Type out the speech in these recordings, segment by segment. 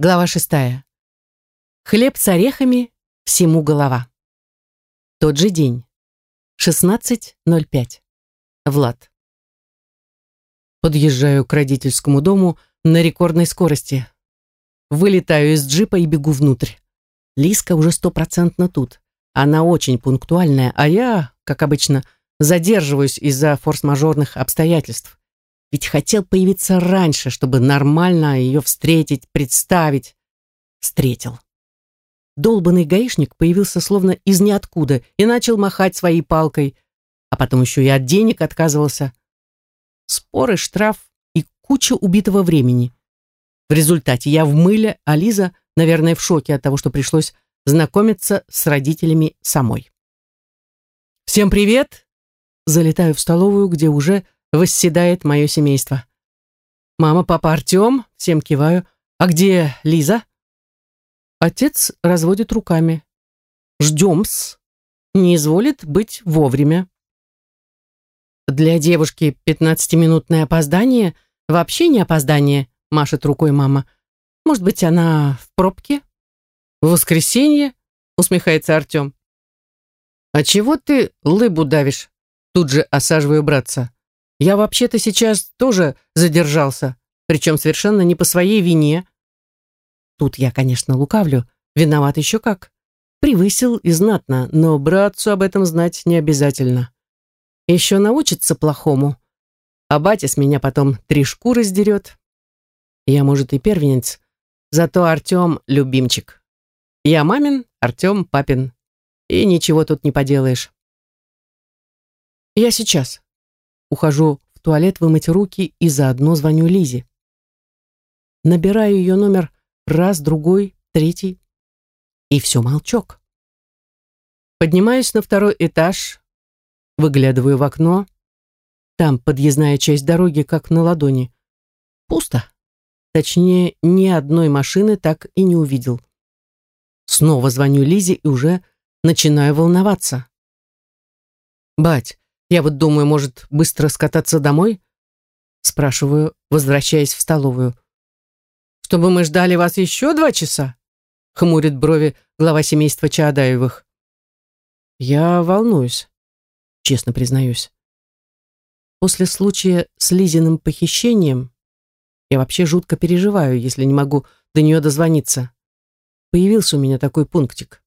Глава шестая. Хлеб с орехами, всему голова. Тот же день. 16.05. Влад. Подъезжаю к родительскому дому на рекордной скорости. Вылетаю из джипа и бегу внутрь. Лиска уже стопроцентно тут. Она очень пунктуальная, а я, как обычно, задерживаюсь из-за форс-мажорных обстоятельств. Ведь хотел появиться раньше, чтобы нормально ее встретить, представить. Встретил. Долбанный гаишник появился словно из ниоткуда и начал махать своей палкой, а потом еще и от денег отказывался. Споры, штраф и куча убитого времени. В результате я в мыле, а Лиза, наверное, в шоке от того, что пришлось знакомиться с родителями самой. «Всем привет!» Залетаю в столовую, где уже восседает мое семейство. «Мама, папа, Артем!» Всем киваю. «А где Лиза?» Отец разводит руками. «Ждем-с. Не изволит быть вовремя». «Для девушки пятнадцатиминутное опоздание вообще не опоздание», машет рукой мама. «Может быть, она в пробке?» «В воскресенье?» усмехается Артем. «А чего ты лыбу давишь?» Тут же осаживаю братца. «Я вообще-то сейчас тоже задержался, причем совершенно не по своей вине». Тут я, конечно, лукавлю, виноват еще как. Превысил и знатно, но братцу об этом знать не обязательно. Еще научится плохому, а батя с меня потом три шкуры сдерет. Я, может, и первенец, зато Артем — любимчик. Я мамин, Артем папин. И ничего тут не поделаешь. Я сейчас. Ухожу в туалет вымыть руки и заодно звоню Лизе. Набираю ее номер раз, другой, третий. И все молчок. Поднимаюсь на второй этаж, выглядываю в окно. Там подъездная часть дороги, как на ладони. Пусто. Точнее, ни одной машины так и не увидел. Снова звоню Лизе и уже начинаю волноваться. «Бать, я вот думаю, может, быстро скататься домой?» Спрашиваю, возвращаясь в столовую. «Чтобы мы ждали вас еще два часа?» Хмурит брови глава семейства Чаадаевых. «Я волнуюсь», честно признаюсь. После случая с Лизиным похищением я вообще жутко переживаю, если не могу до нее дозвониться. Появился у меня такой пунктик.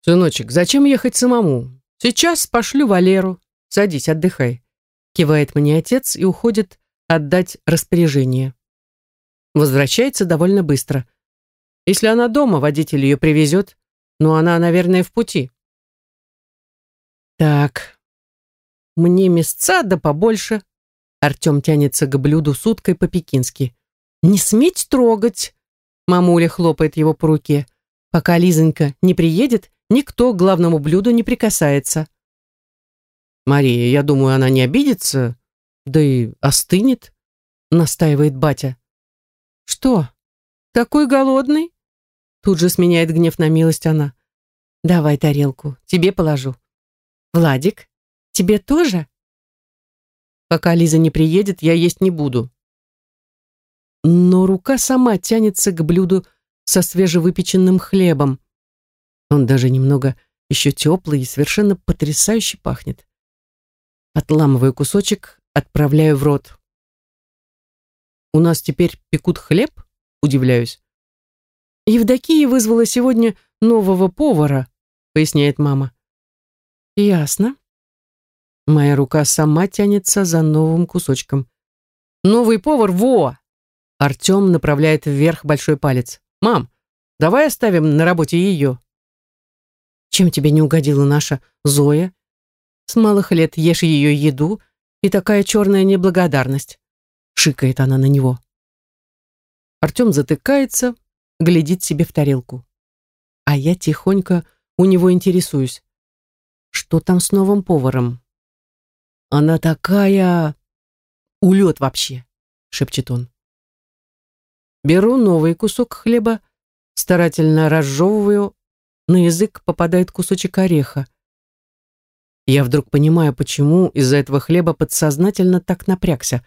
«Сыночек, зачем ехать самому? Сейчас пошлю Валеру. Садись, отдыхай», — кивает мне отец и уходит отдать распоряжение. Возвращается довольно быстро. Если она дома, водитель ее привезет, но она, наверное, в пути. Так, мне мясца да побольше. Артем тянется к блюду с уткой по-пекински. Не сметь трогать, Мамуля хлопает его по руке. Пока Лизонька не приедет, никто к главному блюду не прикасается. «Мария, я думаю, она не обидится, да и остынет», настаивает батя. «Что, такой голодный?» Тут же сменяет гнев на милость она. «Давай тарелку, тебе положу». «Владик, тебе тоже?» «Пока Лиза не приедет, я есть не буду», но рука сама тянется к блюду со свежевыпеченным хлебом. Он даже немного еще теплый и совершенно потрясающе пахнет. Отламываю кусочек, отправляю в рот. «У нас теперь пекут хлеб?» – удивляюсь. «Евдокия вызвала сегодня нового повара», – поясняет мама. «Ясно». Моя рука сама тянется за новым кусочком. «Новый повар, во! Артем направляет вверх большой палец. «Мам, давай оставим на работе ее». «Чем тебе не угодила наша Зоя? С малых лет ешь ее еду, и такая черная неблагодарность». Шикает она на него. Артем затыкается, глядит себе в тарелку. А я тихонько у него интересуюсь. Что там с новым поваром? Она такая... Улет вообще, шепчет он. Беру новый кусок хлеба, старательно разжевываю, на язык попадает кусочек ореха. Я вдруг понимаю, почему из-за этого хлеба подсознательно так напрягся.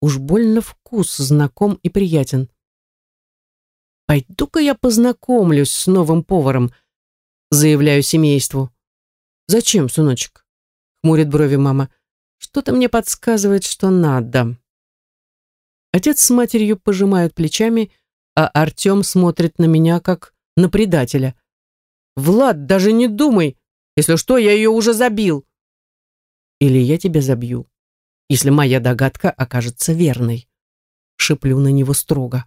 Уж больно вкус знаком и приятен. Пойду-ка я познакомлюсь с новым поваром, заявляю семейству. Зачем, сыночек? Хмурит брови мама. Что-то мне подсказывает, что надо. Отец с матерью пожимают плечами, а Артем смотрит на меня, как на предателя. «Влад, даже не думай! Если что, я ее уже забил!» «Или я тебя забью, если моя догадка окажется верной», шиплю на него строго.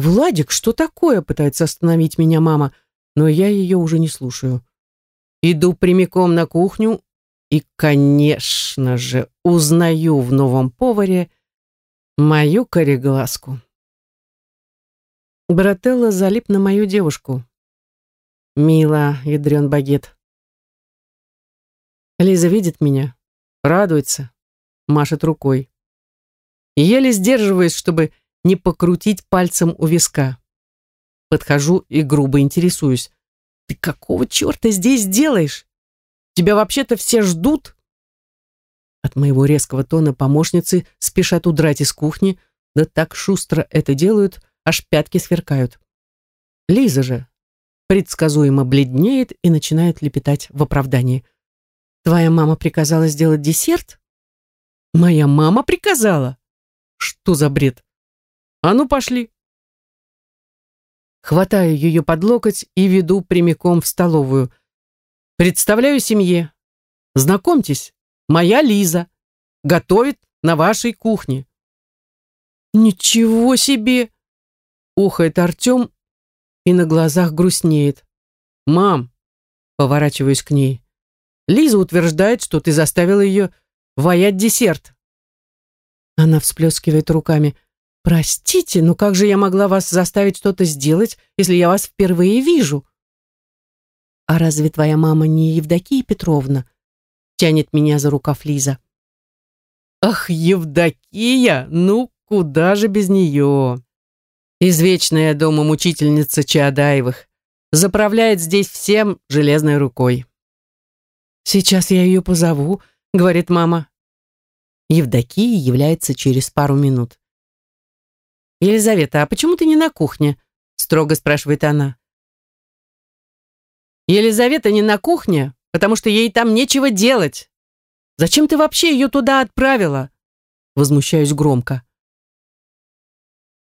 «Владик, что такое?» — пытается остановить меня мама, но я ее уже не слушаю. Иду прямиком на кухню и, конечно же, узнаю в новом поваре мою кореглазку. Брателло залип на мою девушку. Мила, ядрен багет. Лиза видит меня, радуется, машет рукой. Еле сдерживаюсь, чтобы не покрутить пальцем у виска. Подхожу и грубо интересуюсь. «Ты какого черта здесь делаешь? Тебя вообще-то все ждут?» От моего резкого тона помощницы спешат удрать из кухни, да так шустро это делают, аж пятки сверкают. Лиза же предсказуемо бледнеет и начинает лепетать в оправдании. «Твоя мама приказала сделать десерт?» «Моя мама приказала?» «Что за бред?» А ну, пошли. Хватаю ее под локоть и веду прямиком в столовую. Представляю семье. Знакомьтесь, моя Лиза. Готовит на вашей кухне. Ничего себе! Ухает Артем и на глазах грустнеет. Мам, поворачиваюсь к ней. Лиза утверждает, что ты заставила ее ваять десерт. Она всплескивает руками. «Простите, но как же я могла вас заставить что-то сделать, если я вас впервые вижу?» «А разве твоя мама не Евдокия Петровна?» тянет меня за рукав Лиза. «Ах, Евдокия! Ну, куда же без нее?» Извечная дома мучительница Чаадаевых заправляет здесь всем железной рукой. «Сейчас я ее позову», — говорит мама. Евдокия является через пару минут. «Елизавета, а почему ты не на кухне?» строго спрашивает она. «Елизавета не на кухне, потому что ей там нечего делать. Зачем ты вообще ее туда отправила?» Возмущаюсь громко.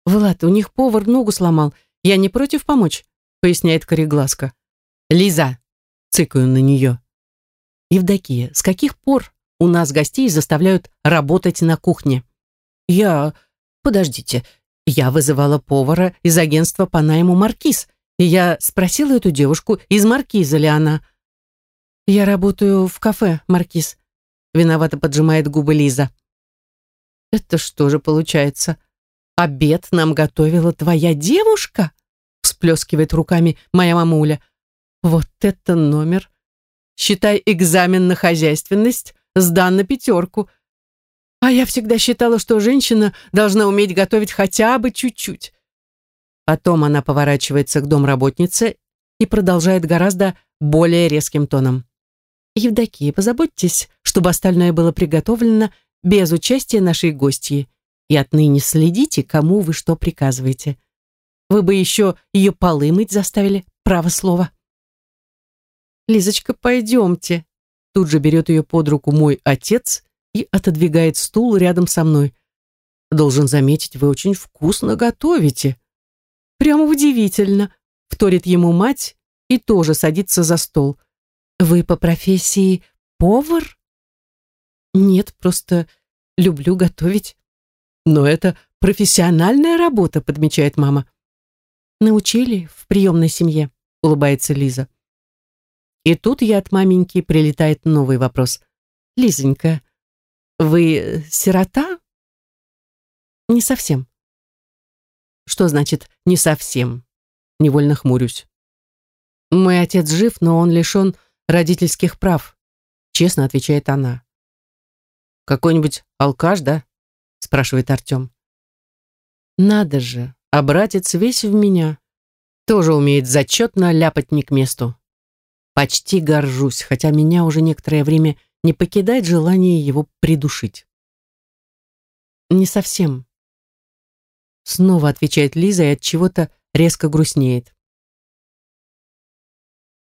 «Влад, у них повар ногу сломал. Я не против помочь», поясняет Корегласка. «Лиза!» цыкаю на нее. «Евдокия, с каких пор у нас гостей заставляют работать на кухне?» «Я... Подождите, я вызывала повара из агентства по найму «Маркиз», и я спросила эту девушку, из «Маркиза» ли она. «Я работаю в кафе, Маркиз», — виновато поджимает губы Лиза. «Это что же получается? Обед нам готовила твоя девушка?» всплескивает руками моя мамуля. «Вот это номер! Считай экзамен на хозяйственность, сдан на пятерку. А я всегда считала, что женщина должна уметь готовить хотя бы чуть-чуть. Потом она поворачивается к домработнице и продолжает гораздо более резким тоном. «Евдокия, позаботьтесь, чтобы остальное было приготовлено без участия нашей гостьи, и отныне следите, кому вы что приказываете. Вы бы еще ее полы мыть заставили, право слово». «Лизочка, пойдемте», тут же берет ее под руку мой отец и отодвигает стул рядом со мной. Должен заметить, вы очень вкусно готовите. Прямо удивительно, вторит ему мать и тоже садится за стол. Вы по профессии повар? Нет, просто люблю готовить. Но это профессиональная работа, подмечает мама. Научили в приемной семье, улыбается Лиза. И тут я от маменьки прилетает новый вопрос. Лизонька, вы сирота? Не совсем. Что значит «не совсем»? Невольно хмурюсь. Мой отец жив, но он лишен родительских прав, честно отвечает она. Какой-нибудь алкаш, да? Спрашивает Артем. Надо же, а братец весь в меня. Тоже умеет зачетно ляпать не к месту. Почти горжусь, хотя меня уже некоторое время не покидает желание его придушить. Не совсем. Снова отвечает Лиза и от чего-то резко грустнеет.